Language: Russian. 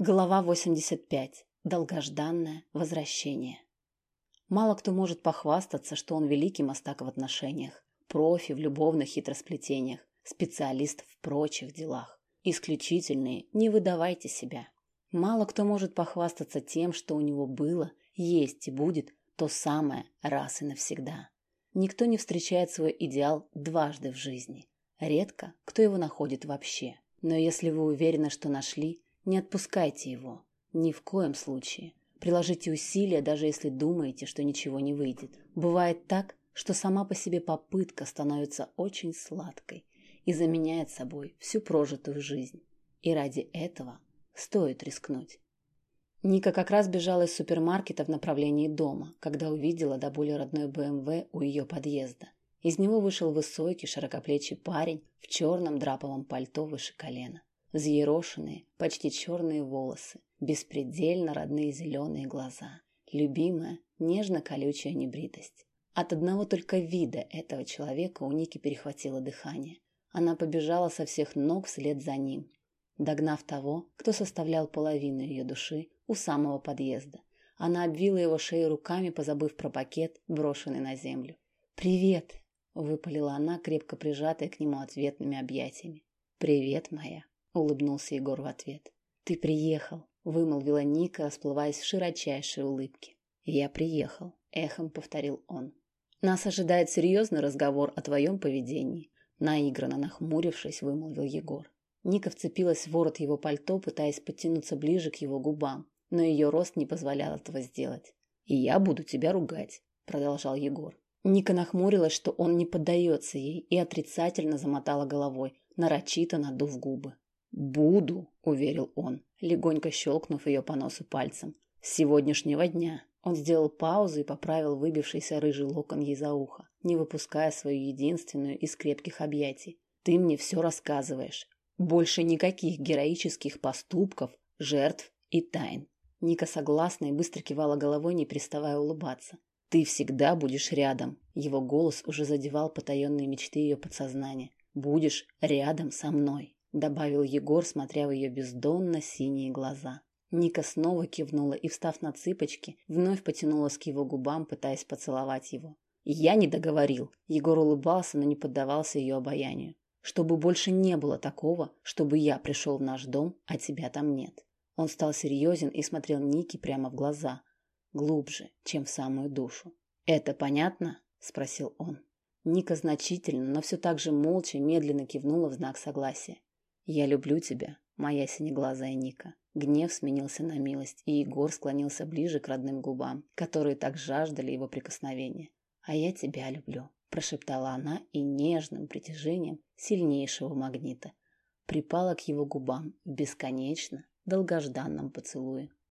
Глава 85. Долгожданное возвращение. Мало кто может похвастаться, что он великий мастак в отношениях, профи в любовных хитросплетениях, специалист в прочих делах. Исключительные, не выдавайте себя. Мало кто может похвастаться тем, что у него было, есть и будет то самое раз и навсегда. Никто не встречает свой идеал дважды в жизни. Редко кто его находит вообще. Но если вы уверены, что нашли – не отпускайте его. Ни в коем случае. Приложите усилия, даже если думаете, что ничего не выйдет. Бывает так, что сама по себе попытка становится очень сладкой и заменяет собой всю прожитую жизнь. И ради этого стоит рискнуть. Ника как раз бежала из супермаркета в направлении дома, когда увидела до боли родной БМВ у ее подъезда. Из него вышел высокий, широкоплечий парень в черном драповом пальто выше колена взъерошенные, почти черные волосы, беспредельно родные зеленые глаза, любимая, нежно-колючая небритость. От одного только вида этого человека у Ники перехватило дыхание. Она побежала со всех ног вслед за ним, догнав того, кто составлял половину ее души у самого подъезда. Она обвила его шею руками, позабыв про пакет, брошенный на землю. «Привет!» – выпалила она, крепко прижатая к нему ответными объятиями. «Привет, моя!» Улыбнулся Егор в ответ. Ты приехал, вымолвила Ника, расплываясь в широчайшей улыбке. Я приехал, эхом повторил он. Нас ожидает серьезный разговор о твоем поведении, наигранно нахмурившись, вымолвил Егор. Ника вцепилась в ворот его пальто, пытаясь подтянуться ближе к его губам, но ее рост не позволял этого сделать. «И я буду тебя ругать», — продолжал Егор. Ника нахмурилась, что он не поддается ей, и отрицательно замотала головой, нарочито надув губы. «Буду», — уверил он, легонько щелкнув ее по носу пальцем. «С сегодняшнего дня». Он сделал паузу и поправил выбившийся рыжий локон ей за ухо, не выпуская свою единственную из крепких объятий. «Ты мне все рассказываешь. Больше никаких героических поступков, жертв и тайн». Ника согласна и быстро кивала головой, не переставая улыбаться. «Ты всегда будешь рядом». Его голос уже задевал потаенные мечты ее подсознания. «Будешь рядом со мной» добавил Егор, смотря в ее бездонно синие глаза. Ника снова кивнула и, встав на цыпочки, вновь потянулась к его губам, пытаясь поцеловать его. Я не договорил. Егор улыбался, но не поддавался ее обаянию. Чтобы больше не было такого, чтобы я пришел в наш дом, а тебя там нет. Он стал серьезен и смотрел Нике прямо в глаза, глубже, чем в самую душу. «Это понятно?» – спросил он. Ника значительно, но все так же молча, медленно кивнула в знак согласия. «Я люблю тебя, моя синеглазая Ника». Гнев сменился на милость, и Егор склонился ближе к родным губам, которые так жаждали его прикосновения. «А я тебя люблю», – прошептала она и нежным притяжением сильнейшего магнита припала к его губам в бесконечно долгожданном поцелуе.